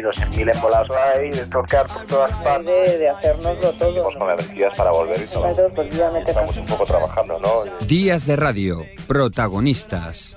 En mil embolados ahí, de tocar por todas partes. De, de hacernoslo todo. Estamos con energías para volver y todo. Claro, pues Estamos un poco trabajando, ¿no? Días de radio, protagonistas.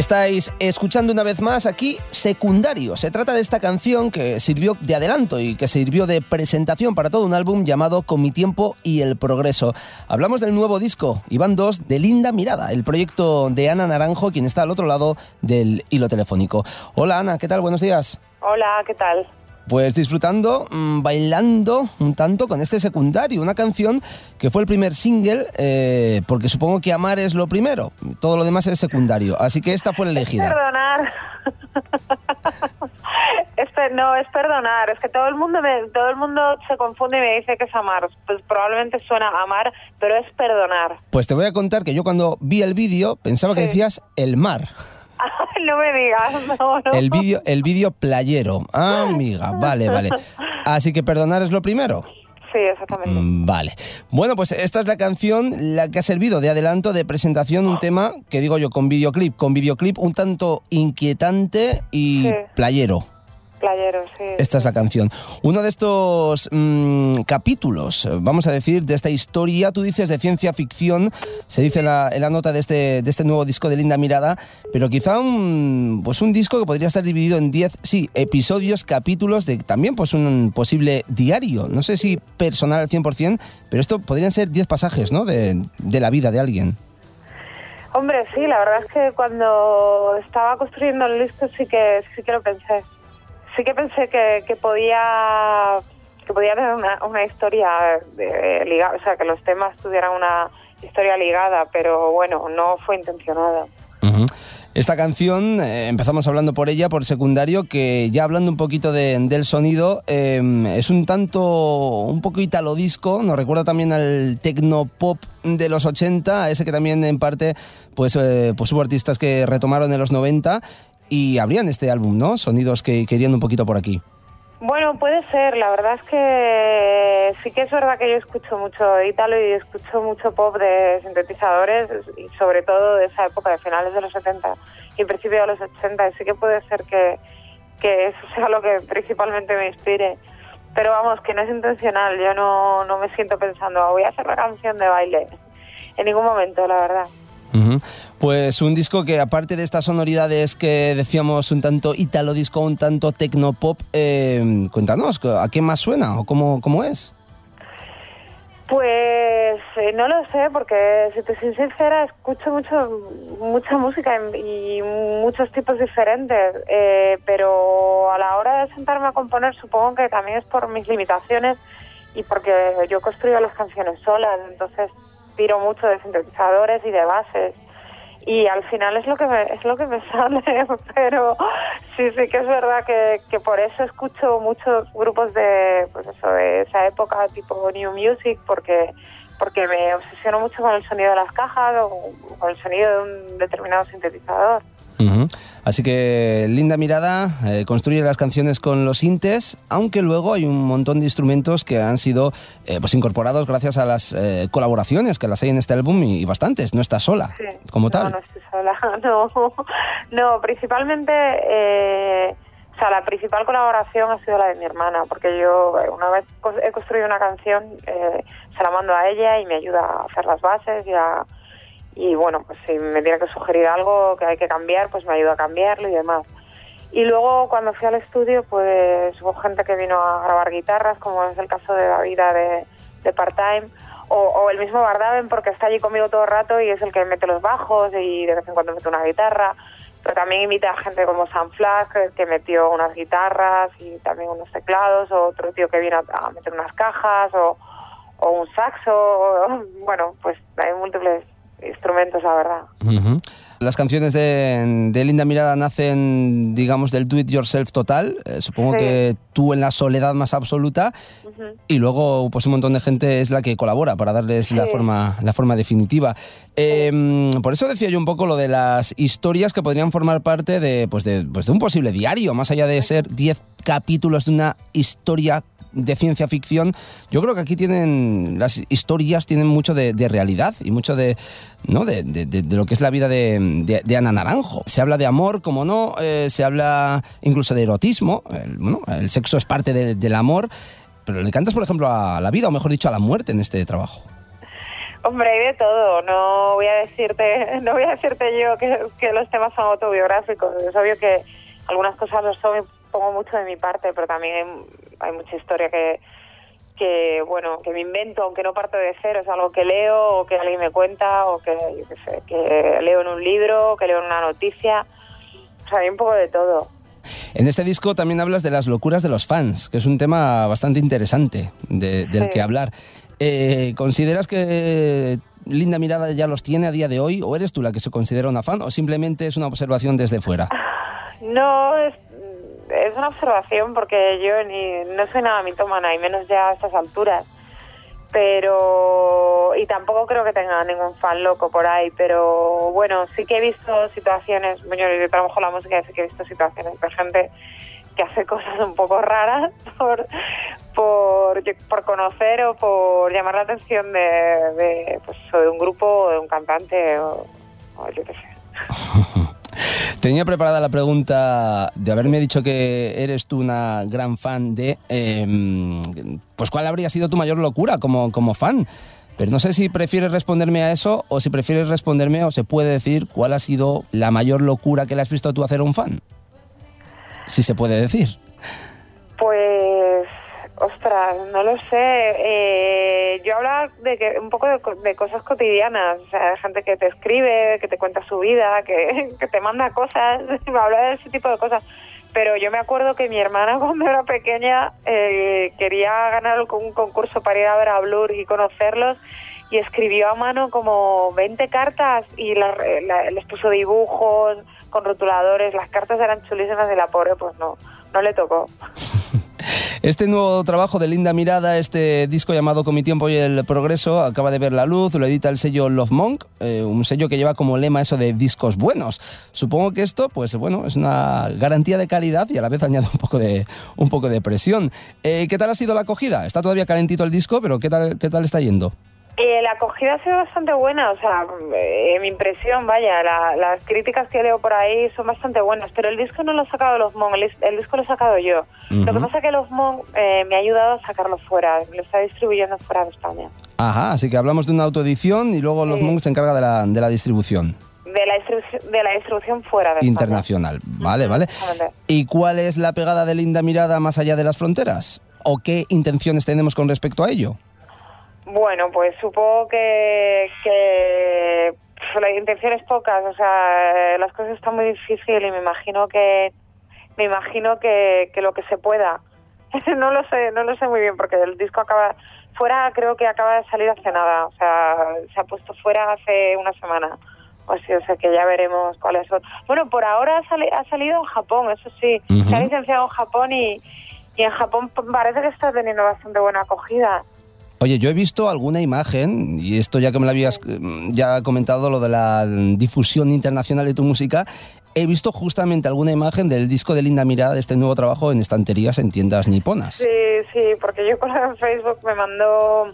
Estáis escuchando una vez más aquí Secundario. Se trata de esta canción que sirvió de adelanto y que sirvió de presentación para todo un álbum llamado Con mi tiempo y el progreso. Hablamos del nuevo disco, Iván 2, de Linda Mirada, el proyecto de Ana Naranjo, quien está al otro lado del hilo telefónico. Hola Ana, ¿qué tal? Buenos días. Hola, ¿qué tal? Pues disfrutando, mm, bailando un tanto con este secundario, una canción que fue el primer single, eh, porque supongo que amar es lo primero, todo lo demás es secundario, así que esta fue la elegida. Perdonar. Este, no, es perdonar. Es que todo el mundo me, todo el mundo se confunde y me dice que es amar. Pues probablemente suena amar, pero es perdonar. Pues te voy a contar que yo cuando vi el vídeo pensaba que decías el mar, no me digas, no, no. el vídeo el vídeo playero. Ah, amiga, vale, vale. Así que perdonar es lo primero. Sí, exactamente. Mm, Vale. Bueno, pues esta es la canción la que ha servido de adelanto, de presentación, un tema que digo yo con videoclip, con videoclip un tanto inquietante y Sí. playero. Playero, sí. Esta es la canción. Uno de estos mm, capítulos, vamos a decir, de esta historia, tú dices de ciencia ficción, se dice en la, en la nota de este, de este nuevo disco de Linda Mirada, pero quizá un, pues un disco que podría estar dividido en 10, sí, episodios, capítulos de también pues un posible diario. No sé si personal al 100%, pero esto podrían ser 10 pasajes, ¿no? De, de la vida de alguien. Hombre, sí, la verdad es que cuando estaba construyendo el disco sí que sí que lo pensé. Sí que pensé que, que podía que podía tener una, una historia de, ligada, o sea, que los temas tuvieran una historia ligada, pero bueno, no fue intencionada. Ujú. Esta canción, eh, empezamos hablando por ella, por secundario, que ya hablando un poquito de- del sonido, eh, es un tanto, un poco italo disco, nos recuerda también al tecno pop de los 80, a ese que también en parte pues, eh, pues hubo artistas que retomaron en los 90 y abrían este álbum, ¿no? Sonidos que, que irían un poquito por aquí. Bueno, puede ser. La verdad es que sí que es verdad que yo escucho mucho ítalo y escucho mucho pop de sintetizadores y sobre todo de esa época de finales de los 70 y principios de los 80. Y sí que puede ser que, que eso sea lo que principalmente me inspire. Pero vamos, que no es intencional. Yo no, no me siento pensando, "Ah, voy a hacer la canción de baile. En ningún momento, la verdad. Pues un disco que aparte de estas sonoridades que decíamos un tanto italo disco, un tanto tecnopop, eh, cuéntanos, ¿a qué más suena o cómo, cómo es? Pues eh, no lo sé, porque si te soy sincera, escucho mucho, mucha música y y muchos tipos diferentes, eh, pero a la hora de sentarme a componer supongo que también es por mis limitaciones y porque yo construyo las canciones solas, entonces tiro mucho de sintetizadores y de bases. Y al final es lo que me, es lo que me sale pero sí sí que es verdad que, que por eso escucho muchos grupos de pues eso de esa época tipo new music porque porque me obsesiono mucho con el sonido de las cajas o con el sonido de un determinado sintetizador Ujú. Así que linda mirada, eh, construye las canciones con los sintes, aunque luego hay un montón de instrumentos que han sido eh, pues incorporados gracias a las eh, colaboraciones que las hay en este álbum y, y bastantes. No estás sola, Sí. como no, tal. No, estoy sola. No, no principalmente, eh, o sea, la principal colaboración ha sido la de mi hermana, porque yo eh, una vez he construido una canción, eh, se la mando a ella y me ayuda a hacer las bases y a. Y bueno, pues si me tiene que sugerir algo que hay que cambiar, pues me ayuda a cambiarlo y demás. Y luego cuando fui al estudio, pues hubo gente que vino a grabar guitarras, como es el caso de David de, de Part-Time, o, o el mismo Bardaven, porque está allí conmigo todo el rato y es el que mete los bajos y de vez en cuando mete una guitarra. Pero también invita a gente como Sam Flack, que- metió unas guitarras y también unos teclados, o otro tío que vino a, meter unas cajas, o, o un saxo. bueno, pues hay múltiples instrumentos, la verdad. Las canciones de, de Linda Mirada nacen, digamos, del do it yourself total. Eh, supongo Sí. que tú en la soledad más absoluta y luego pues un montón de gente es la que colabora para darles la forma la forma definitiva. Eh, por eso decía yo un poco lo de las historias que podrían formar parte de pues de, pues de un posible diario, más allá de ser 10 capítulos de una historia de ciencia ficción, yo creo que aquí tienen las historias tienen mucho de, realidad y mucho de no de, de- lo que es la vida de, Ana Naranjo. Se habla de amor, como no, eh, se habla incluso de erotismo. El, bueno, el sexo es parte de- del amor, pero le cantas, por ejemplo, a la vida, o mejor dicho, a la muerte en este trabajo. Hombre, hay de todo. No voy a decirte, no voy a decirte yo que, que los temas son autobiográficos. Es obvio que algunas cosas los son, pongo mucho de mi parte, pero también hay, mucha historia que, que, bueno, que me invento, aunque no parto de cero. Es algo que leo o que alguien me cuenta o que, yo qué sé, que leo en un libro, que leo en una noticia. O sea, hay un poco de todo. En este disco también hablas de las locuras de los fans, que es un tema bastante interesante de- del Sí. que hablar. Eh, ¿Consideras que Linda Mirada ya los tiene a día de hoy? ¿O eres tú la que se considera una fan? ¿O simplemente es una observación desde fuera? No, es, es una observación porque yo ni, no soy nada mitómana y menos ya a estas alturas. Pero, y tampoco creo que tenga ningún fan loco por ahí, pero bueno, sí que he visto situaciones, bueno, yo trabajo la música y sí que he visto situaciones de gente que hace cosas un poco raras por, por, por conocer o por llamar la atención de, de, pues, o de un grupo o de un cantante o, o yo qué sé. Tenía preparada la pregunta de haberme dicho que eres tú una gran fan de... eh, pues cuál habría sido tu mayor locura como, como fan. Pero no sé si prefieres responderme a eso o si prefieres responderme o se puede decir cuál ha sido la mayor locura que le has visto tú hacer a un fan. Si se puede decir. Pues, ostras, no lo sé. Eh, yo hablaba de que un poco de, de cosas cotidianas, o sea, de gente que te escribe, que te cuenta su vida, que, que te manda cosas, hablaba de ese tipo de cosas. Pero yo me acuerdo que mi hermana cuando era pequeña eh, quería ganar un concurso para ir a ver a Blur y conocerlos y escribió a mano como 20 cartas y la- les puso dibujos con rotuladores. Las cartas eran chulísimas y la pobre pues no, no le tocó. Este nuevo trabajo de Linda Mirada, este disco llamado Con mi tiempo y el progreso, acaba de ver la luz, lo edita el sello Love Monk, eh, un sello que lleva como lema eso de discos buenos. Supongo que esto, pues bueno, es una garantía de calidad y a la vez añade un poco de, presión. Eh, ¿Qué tal ha sido la acogida? Está todavía calentito el disco, pero ¿qué tal, qué tal está yendo? Eh, la acogida ha sido bastante buena, o sea, eh, mi impresión, vaya, la- las críticas que leo por ahí son bastante buenas, pero el disco no lo ha sacado los Mon, el, el disco lo he sacado yo. Lo que pasa es que los Mon eh, me ha ayudado a sacarlo fuera, lo está distribuyendo fuera de España. Ajá, así que hablamos de una autoedición y luego Love Sí. Monk se encarga de la, de la distribución De la, distribución, de la distribución fuera de España. internacional. Vale, vale. Exactamente. ¿Y cuál es la pegada de Linda Mirada más allá de las fronteras? ¿O qué intenciones tenemos con respecto a ello? Bueno, pues supongo que, la intención es pocas, o sea, las cosas están muy difíciles y me imagino que me imagino que, que lo que se pueda. no lo sé, no lo sé muy bien porque el disco acaba fuera, creo que acaba de salir hace nada, o sea, se ha puesto fuera hace una semana. O sea, o sea que ya veremos cuáles son. Bueno, por ahora ha, sali- ha salido en Japón, eso sí. Se ha licenciado en Japón y, y en Japón parece que está teniendo bastante buena acogida. Oye, yo he visto alguna imagen, y esto ya que me lo habías eh, ya comentado, lo de la difusión internacional de tu música, he visto justamente alguna imagen del disco de Linda Mirada, de este nuevo trabajo en estanterías en tiendas niponas. Sí, sí, porque yo en Facebook me mandó,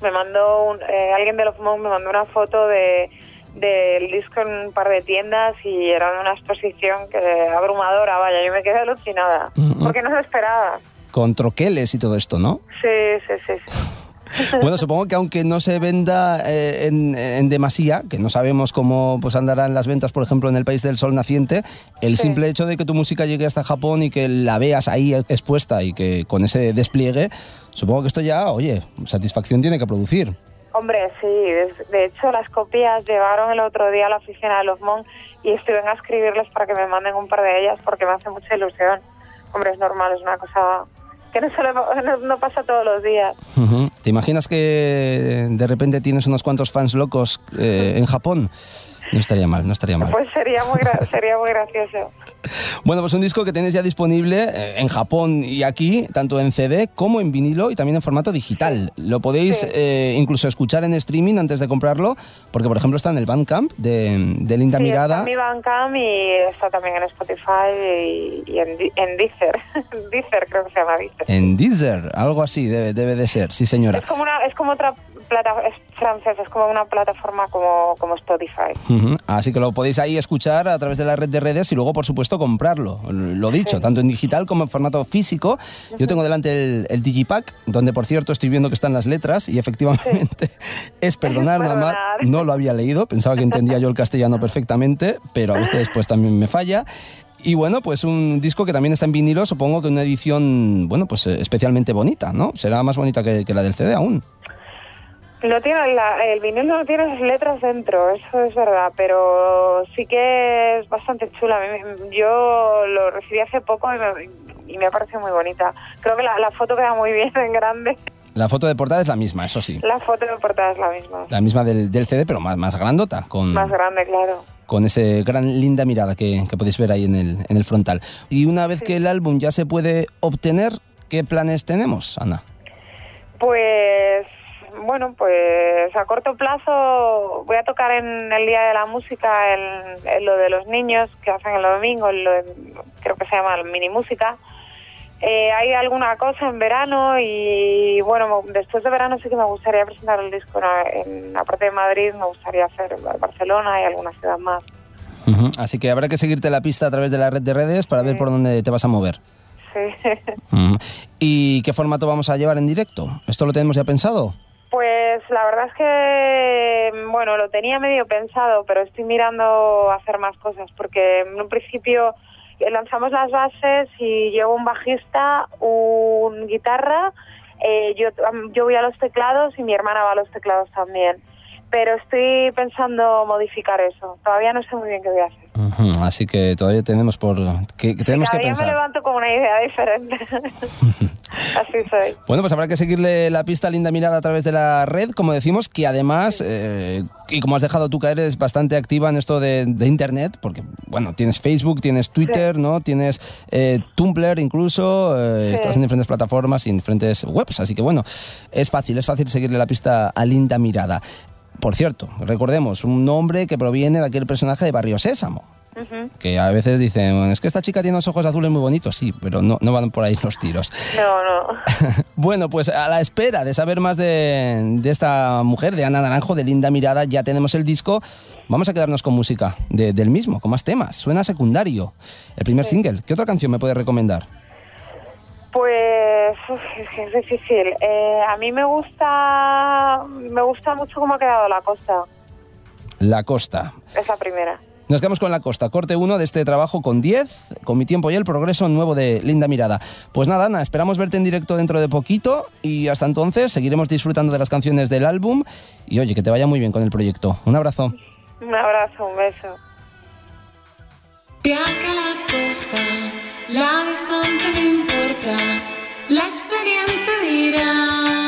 me mandó un- eh, alguien de los Monk me mandó una foto de del disco en un par de tiendas y era una exposición que abrumadora, vaya, yo me quedé alucinada, Ujú. porque no lo esperaba. Con troqueles y todo esto, ¿no? Sí, sí, sí, sí. Bueno, supongo que aunque no se venda eh, en, en demasía, que no sabemos cómo pues andarán las ventas, por ejemplo, en el país del sol naciente, el Sí. simple hecho de que tu música llegue hasta Japón y que la veas ahí expuesta y que con ese despliegue, supongo que esto ya, oye, satisfacción tiene que producir. Hombre, sí, de, hecho las copias llegaron el otro día a la oficina de los Monk y estuvieron a escribirles para que me manden un par de ellas porque me hace mucha ilusión. Hombre, es normal, es una cosa que no, solo, no, no pasa todos los días. ¿Te imaginas que de repente tienes unos cuantos fans locos eh, en Japón? No estaría mal, no estaría mal. Pues sería muy, gra- sería muy gracioso. Bueno, pues un disco que tenéis ya disponible eh, en Japón y aquí, tanto en CD como en vinilo y también en formato digital. Lo podéis Sí. eh, incluso escuchar en streaming antes de comprarlo, porque por ejemplo está en el Bandcamp de, de Linda Sí, está Mirada. en mi Bandcamp y está también en Spotify y, y en, en Deezer. Deezer creo que se llama Deezer. En Deezer, algo así debe, debe de ser, sí señora. Es como una, es como otra plata, es francesa, es como una plataforma como, como Spotify. Ujú. Así que lo podéis ahí escuchar a través de la red de redes y luego, por supuesto, comprarlo. Lo dicho, Sí. tanto en digital como en formato físico. Yo tengo delante el, el Digipack, donde, por cierto, estoy viendo que están las letras y efectivamente es perdonar nada más. Perdonar. No lo había leído, pensaba que entendía yo el castellano perfectamente, pero a veces pues también me falla. Y bueno, pues un disco que también está en vinilo, supongo que una edición, bueno, pues eh, especialmente bonita, ¿no? Será más bonita que, que la del CD aún. No tiene la- el vinilo no tiene las letras dentro, eso es verdad, pero sí que es bastante chula. Yo lo recibí hace poco y me, y me parece muy bonita. Creo que la, la foto queda muy bien en grande. La foto de portada es la misma, eso sí. La foto de portada es la misma. La misma del, del CD, pero más, más grandota, con, Más grande, claro. con ese gran linda mirada que, que podéis ver ahí en el, en el frontal. Y una vez que el álbum ya se puede obtener, ¿qué planes tenemos, Ana? Pues bueno, pues a corto plazo voy a tocar en el Día de la Música en, en lo de los niños que hacen el domingo, en lo de- creo que se llama mini música. Eh, hay alguna cosa en verano y bueno, después de verano sí que me gustaría presentar el disco en la parte de Madrid, me gustaría hacer Barcelona y alguna ciudad más. Así que habrá que seguirte la pista a través de la red de redes para ver por dónde te vas a mover. Sí. ¿Y qué formato vamos a llevar en directo? ¿Esto lo tenemos ya pensado? Pues la verdad es que, bueno, lo tenía medio pensado, pero estoy mirando hacer más cosas, porque en un principio eh, lanzamos las bases y llevo un bajista, un guitarra, eh, yo, yo voy a los teclados y mi hermana va a los teclados también. Pero estoy pensando modificar eso. Todavía no sé muy bien qué voy a hacer. Así que todavía tenemos por que, que tenemos Cada que día me pensar. levanto con una idea diferente. Así soy. Bueno, pues habrá que seguirle la pista a Linda Mirada a través de la red, como decimos, que además, eh, y como has dejado tú caer, es bastante activa en esto de, de Internet, porque, bueno, tienes Facebook, tienes Twitter, ¿no? Tienes eh, Tumblr incluso, eh, Sí. estás en diferentes plataformas y en diferentes webs, así que, bueno, es fácil, es fácil seguirle la pista a Linda Mirada. Por cierto, recordemos, un nombre que proviene de aquel personaje de Barrio Sésamo. Que a veces dicen, es que esta chica tiene unos ojos azules muy bonitos, sí, pero no, no van por ahí los tiros. No, no. Bueno, pues a la espera de saber más de, de esta mujer, de Ana Naranjo, de Linda Mirada, ya tenemos el disco. Vamos a quedarnos con música de- del mismo, con más temas. Suena secundario, el primer single. ¿Qué otra canción me puedes recomendar? Pues uf, es que es difícil. Eh, a mí me gusta, me gusta mucho cómo ha quedado la costa, La Costa. esa primera. Nos quedamos con La Costa, corte 1 de este trabajo con 10, con mi tiempo y el progreso nuevo de Linda Mirada. Pues nada, Ana, esperamos verte en directo dentro de poquito y hasta entonces seguiremos disfrutando de las canciones del álbum y oye, que te vaya muy bien con el proyecto. Un abrazo. Un abrazo, un beso. De acá a la costa, la distancia no importa, la experiencia dirá.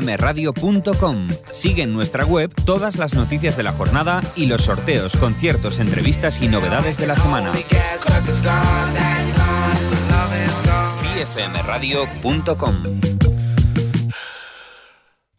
bfmradio.com. Sigue en nuestra web todas las noticias de la jornada y los sorteos, conciertos, entrevistas y novedades de la semana. bfmradio.com.